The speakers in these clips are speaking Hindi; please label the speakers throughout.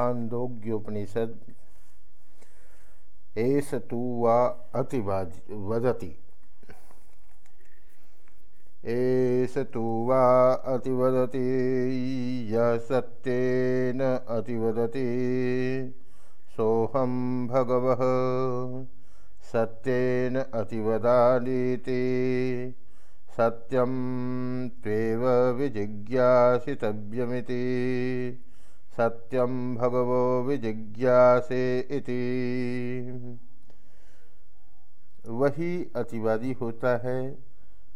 Speaker 1: छांदोग्योपनिषद एस तु वा वदति। एस तु वा अतिवदति, य सत्येन अतिवदति सोहम भगवः। सत्येन अतिवदानीति सत्यम त्वेव विजिज्ञासितव्यमिति। सत्यम भगवो विजिज्ञासे इति। वही अतिवादी होता है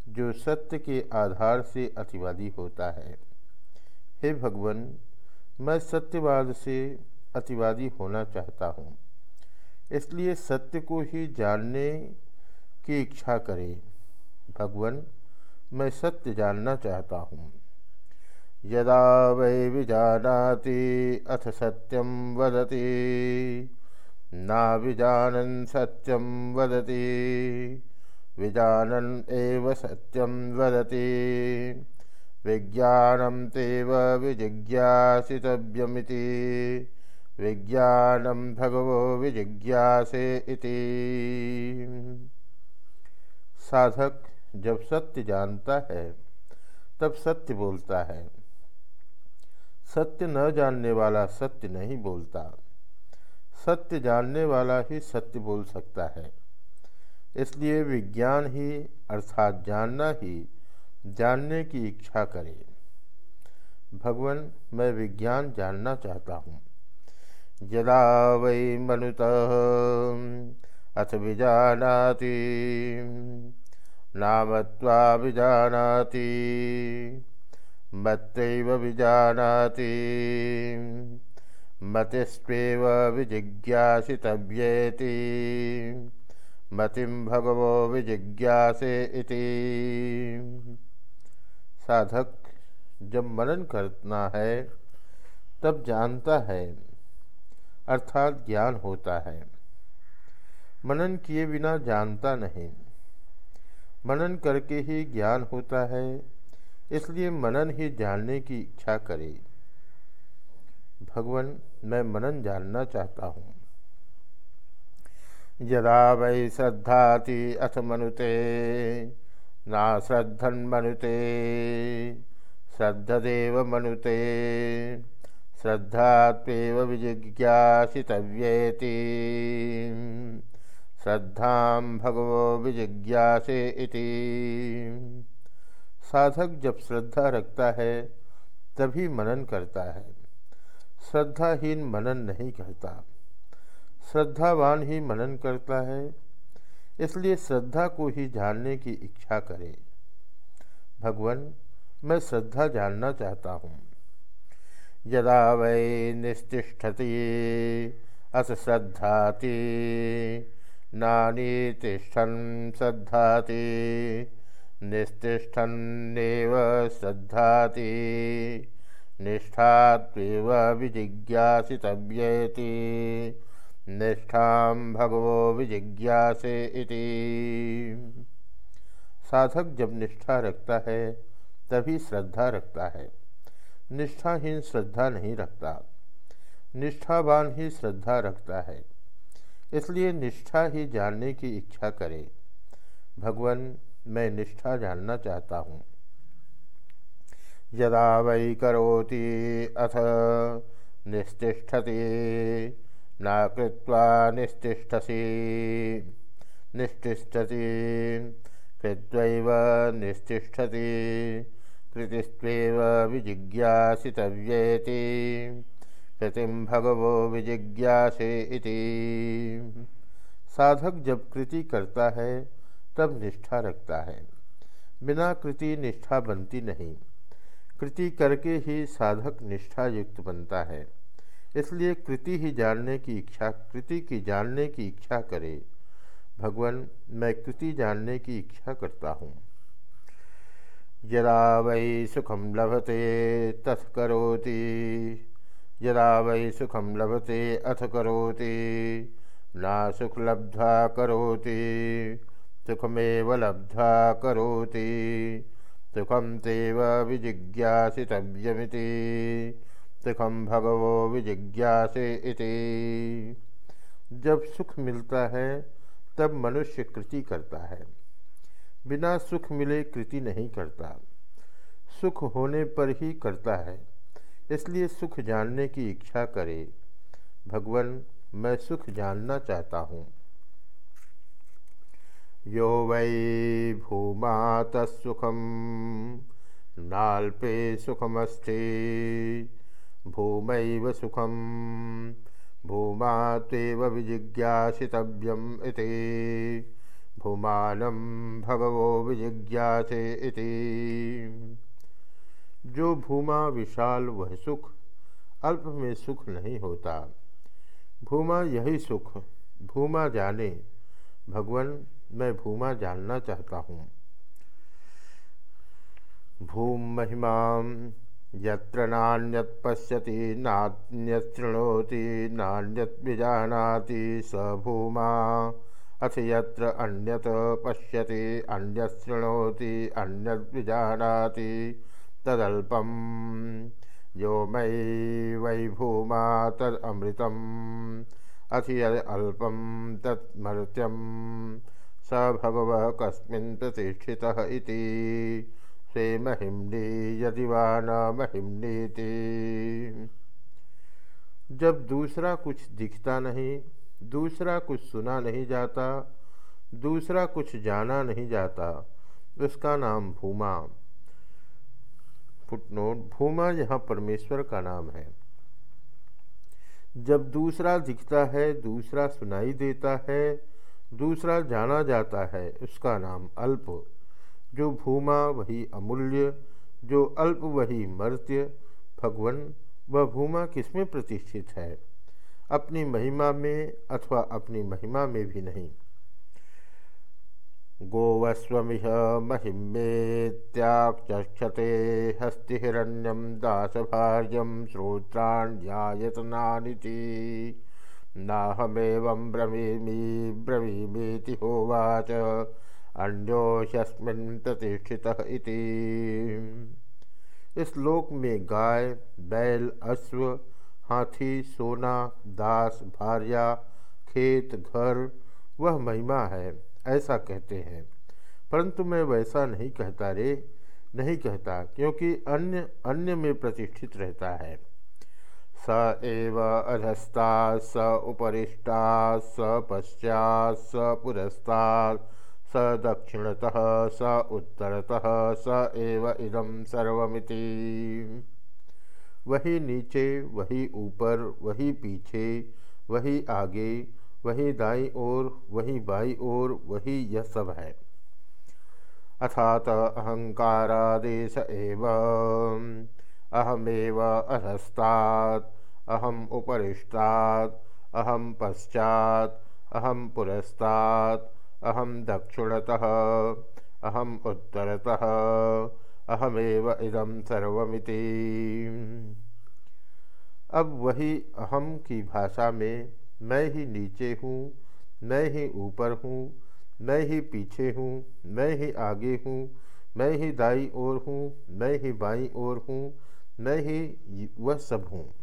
Speaker 1: जो सत्य के आधार से अतिवादी होता है। हे भगवान, मैं सत्यवाद से अतिवादी होना चाहता हूँ। इसलिए सत्य को ही जानने की इच्छा करें। भगवान, मैं सत्य जानना चाहता हूँ। यदा वै विजानाति अथ सत्यम वदति। ना विजानन सत्यम वदति। विजानन एव सत्यम वदति। विज्ञानम तेव विजिज्ञासितव्यमिति। विज्ञानम भगवो विजिज्ञासे इति। साधक जब सत्य जानता है, तब सत्य बोलता है। सत्य न जानने वाला सत्य नहीं बोलता। सत्य जानने वाला ही सत्य बोल सकता है। इसलिए विज्ञान ही, अर्थात जानना ही, जानने की इच्छा करे। भगवान, मैं विज्ञान जानना चाहता हूँ। यदा वै मनुत अथ विजानाति नामत्वाभिजानाति मत्तैव विजानाति। मतिस्वेव विजिज्ञासितव्येति। मतिम भगवो विजिज्ञासे इति। साधक जब मनन करना है, तब जानता है, अर्थात ज्ञान होता है। मनन किए बिना जानता नहीं। मनन करके ही ज्ञान होता है इसलिए मनन ही जानने की इच्छा करे। भगवान, मैं मनन जानना चाहता हूँ। यदा वै श्रद्धाति अथ मनुते, ना श्रद्धन मनुते, श्रद्धदेव मनुते श्रद्धात्व विजिज्ञासितव्येति, श्रद्धा भगवो विजिज्ञासे इति। साधक जब श्रद्धा रखता है, तभी मनन करता है। श्रद्धाहीन मनन नहीं करता श्रद्धावान ही मनन करता है, इसलिए श्रद्धा को ही जानने की इच्छा करे। भगवान, मैं श्रद्धा जानना चाहता हूँ। यदा वै निस्तिष्ठति अस श्रद्धाति नानीतिष्ठन् श्रद्धाति। निस्तिष्ठन्नेव श्रद्धाति, निष्ठात्वेव विजिज्ञासितव्येति निष्ठां भगवो विजिज्ञासे इति। साधक जब निष्ठा रखता है, तभी श्रद्धा रखता है। निष्ठाहीन श्रद्धा नहीं रखता। निष्ठावान ही श्रद्धा रखता है। इसलिए निष्ठा ही जानने की इच्छा करे। भगवान मैं निष्ठा जानना चाहता हूँ। यदा वै करोति अथ निस्तिष्ठति न कृत्वा निस्तिष्ठसि निष्तिष्ठति कृत्वैव निस्तिष्ठति कृतिस्त्वेव विजिज्ञासितव्येति कृतिम भगवो विजिज्ञासे इति। साधक जब कृति करता है तब निष्ठा रखता है। बिना कृति निष्ठा बनती नहीं। कृति करके ही साधक निष्ठा युक्त बनता है। इसलिए कृति ही जानने की इच्छा, कृति की जानने की इच्छा करे। भगवान, मैं कृति जानने की इच्छा करता हूँ। यदा वै सुखम लभते, तथ करोति। यदा वै सुखम लभते, अथ करोति। ना सुख लब्धा करोति। सुखमेव लब्धा करोति। सुखम तेव विजिज्ञासितव्यमिति सुखम भगवो विजिज्ञासे इति। जब सुख मिलता है, तब मनुष्य कृति करता है। बिना सुख मिले कृति नहीं करता। सुख होने पर ही करता है। इसलिए सुख जानने की इच्छा करे। भगवान, मैं सुख जानना चाहता हूँ। यो वै भूमा तत्सुखम नाल्पे सुखमस्ति। भूमैव सुखम भूमा तेव विजिज्ञासितव्यम इति। भगवो विजिज्ञासे इति। जो भूमा विशाल, वह सुख। अल्प में सुख नहीं होता। भूमा यही सुख। भूमा जाने। भगवान मैं भूमा जानना चाहता हूँ। भूम महिमा यत्र नान्यत पश्यति नान्यशृणोति नान्यत विजानाति स भूमा। अथ यत्र अन्यत पश्यति अन्यशृणोति अन्यत विजानाति, तदल्पम। यो मयि वै भूमा तदमृतम। अथ यद अल्पम तत्मर्त्यम स भगव इति। स्वे महिम्नी यदि वा न महिम्नीति जब दूसरा कुछ दिखता नहीं, दूसरा कुछ सुना नहीं जाता, दूसरा कुछ जाना नहीं जाता, उसका नाम भूमा। फुटनोट, भूमा यहाँ परमेश्वर का नाम है। जब दूसरा दिखता है, दूसरा सुनाई देता है दूसरा जाना जाता है उसका नाम अल्प। जो भूमा वही अमूल्य, जो अल्प वही मर्त्य, भगवन वह भूमा किसमें प्रतिष्ठित है? अपनी महिमा में अथवा अपनी महिमा में भी नहीं। गोवस्वमिह महिमेत्याक्षते हस्तिहिरण्यम दासभार्यम श्रोत्राण्यतनानिति नाहमेवं ब्रवीमि, ब्रवीमीति होवाच। अन्योस्मिन् प्रतिष्ठितः इति। इस लोक में गाय, बैल, अश्व, हाथी, सोना, दास, भार्या, खेत, घर, वह महिमा है, ऐसा कहते हैं। परंतु मैं वैसा नहीं कहता रे, नहीं कहता, क्योंकि अन्य अन्य में प्रतिष्ठित रहता है। स एव अधस्ता, स उपरिष्टा, स पश्चात् स पुरस्तात् स दक्षिणतः, स उत्तरतः, स एव इदं सर्वमिति। वही नीचे, वही ऊपर, वही पीछे, वही आगे, वही दाई ओर, वही बाई ओर, वही यह सब है। अथात अहंकारादेश एव अहमेव अधस्तात्, अहम उपरिष्टात् अहम पश्चात अहम पुरस्तात् अहम दक्षिणतः, अहम उत्तरतः, अहमेव इदम सर्वमिति। अब वही अहम की भाषा में मैं ही नीचे हूँ, मैं ही ऊपर हूँ, मैं ही पीछे हूँ, मैं ही आगे हूँ, मैं ही दाई ओर हूँ, मैं ही बाई ओर हूँ मैं ही वह सब हूँ।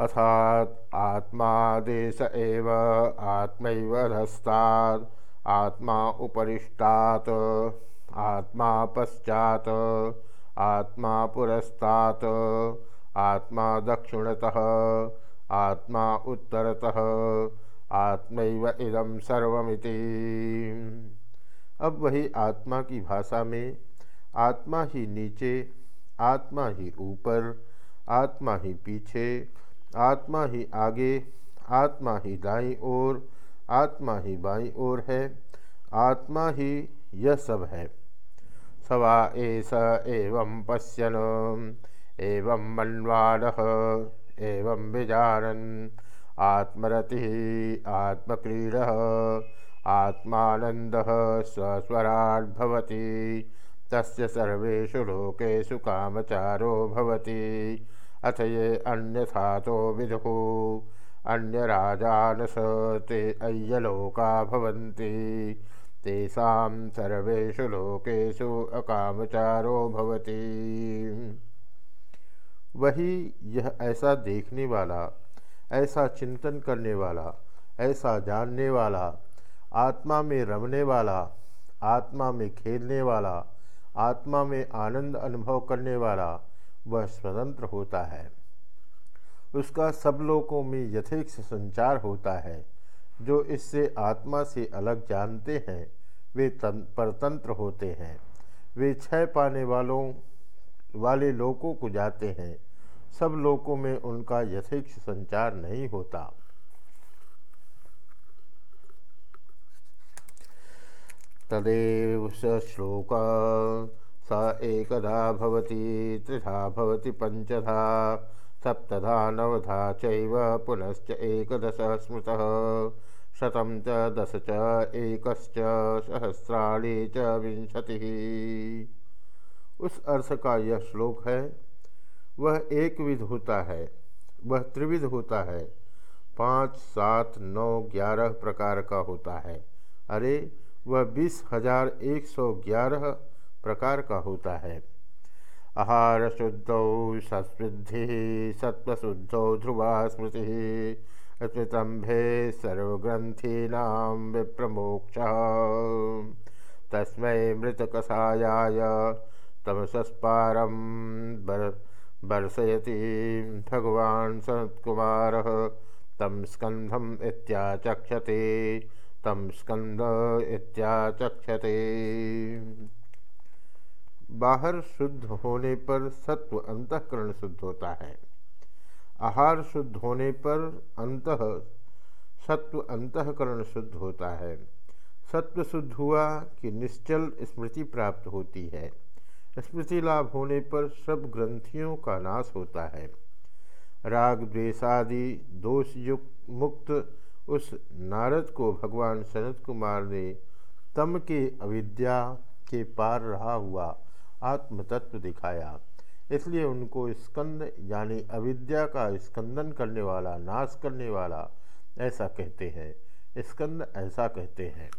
Speaker 1: अर्थात आत्मादेश एव आत्मैवधस्तात् आत्मा उपरिष्टात्, आत्मा पश्चात, आत्मा पुरस्तात्, आत्मा दक्षिणतः, आत्मा उत्तरतः, आत्मैव इदम सर्वमिति। अब वही आत्मा की भाषा में, आत्मा ही नीचे, आत्मा ही ऊपर, आत्मा ही पीछे, आत्मा ही आगे, आत्मा ही दाई ओर, आत्मा ही बाई ओर है, आत्मा ही यह सब है। सवा एस एवं पश्यन, एवं मन्वान, एवं विजानन, आत्मरति, आत्मक्रीड आत्मानंद स्वस्वराड्भवती तस्य सर्वेषु लोकेषु कामचारो भवति। अथ ये अन्यथा तो विदुः अन्यराजानस ते अय्यलोका भवन्ति। तेषा लोकेशु अकामचारो भवती। वही यह ऐसा देखने वाला, ऐसा चिंतन करने वाला, ऐसा जानने वाला आत्मा में रमने वाला, आत्मा में खेलने वाला, आत्मा में आनंद अनुभव करने वाला, वह स्वतंत्र होता है। उसका सब लोगों में यथेक्ष संचार होता है। जो इससे आत्मा से अलग जानते हैं, वे तं परतंत्र होते हैं। वे क्षय पाने वालों, वाले लोगों को जाते हैं। सब लोगों में उनका यथेक्ष संचार नहीं होता।
Speaker 2: तदेव स श्लोक। स एकधा भवति, त्रिधा भवति, पञ्चधा। सप्तधा, नवधा चैव, पुनश्च एकदश स्मृतः। शतं च, दश च, एकश्च, सहस्राणि च, विंशतिः।
Speaker 1: उस अर्थ का यह श्लोक है। वह एक विध होता है। वह त्रिविध होता है। पाँच, सात, नौ, ग्यारह प्रकार का होता है। अरे वह बीस हज़ार एक सौ ग्यारह प्रकार का होता है।
Speaker 2: आहार शुद्धौ सस्वृद्धि सत्वशुद्धौ ध्रुवा स्मृति स्मृतंभे सर्वग्रंथीना विप्रमोक्ष। तस्मै मृतकषायाय तमसस्पारं वर्षयति भगवान् सनत्कुमारः, तं इत्याचक्षते। तं स्कंद इत्याचक्षते।
Speaker 1: बाहर शुद्ध होने पर सत्व अंतकरण शुद्ध होता है। आहार शुद्ध होने पर अंत सत्व अंतकरण शुद्ध होता है। सत्व शुद्ध हुआ कि निश्चल स्मृति प्राप्त होती है। स्मृति लाभ होने पर सब ग्रंथियों का नाश होता है। राग द्वेषादि दोष युक्त, मुक्त उस नारद को भगवान सनत कुमार ने तम के अविद्या के पार रहा हुआ आत्मतत्व दिखाया। इसलिए उनको स्कंद यानी अविद्या का स्कंदन करने वाला, नाश करने वाला ऐसा कहते हैं। स्कंद ऐसा कहते हैं।